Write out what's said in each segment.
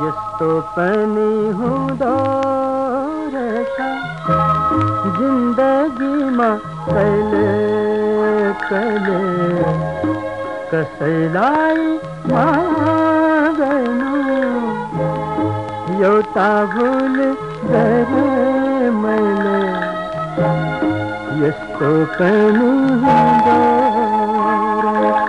یستوپنی ہوں دورشا زندگی ما کلے کلے کسلائی مانو یوتا بھول گرے ملے یستوپنی ہوں دورشا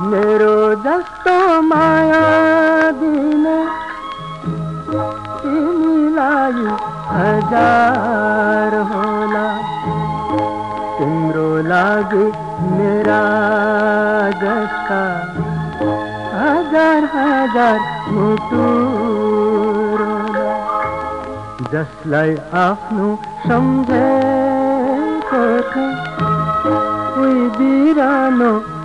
میرے دست مایا دینا تمہیں لگ ہزار ہوگ میرا دستا ہزار ہزار متو رولا جس لوجی رو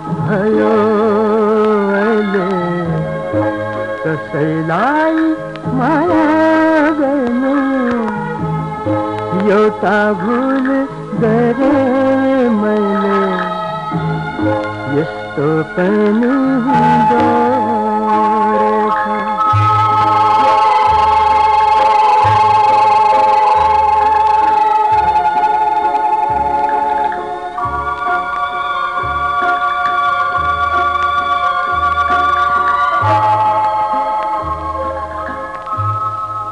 سی لائی ملو یہ بھول گرے میلے یسو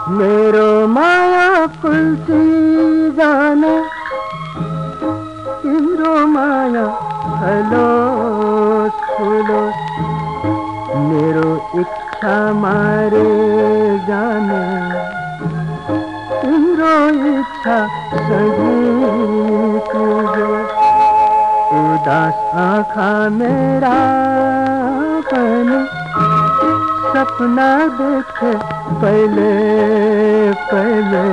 میرو مایا پلچی گانو تمہرو مایا بھلو میروچا اچھا مارے جانے تمہروچا سجی آخا میرا سپنا دیکھ پہلے پہلے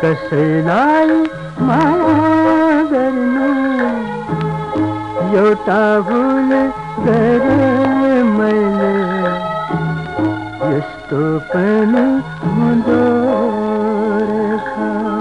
کسلائی ماں یوٹا بھول گرے میلے یس تو پہلے مندور کھا